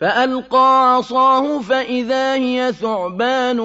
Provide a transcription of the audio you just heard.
فَأَلْقَىٰ عَصَاهُ فَإِذَا هِيَ ثُعْبَانٌ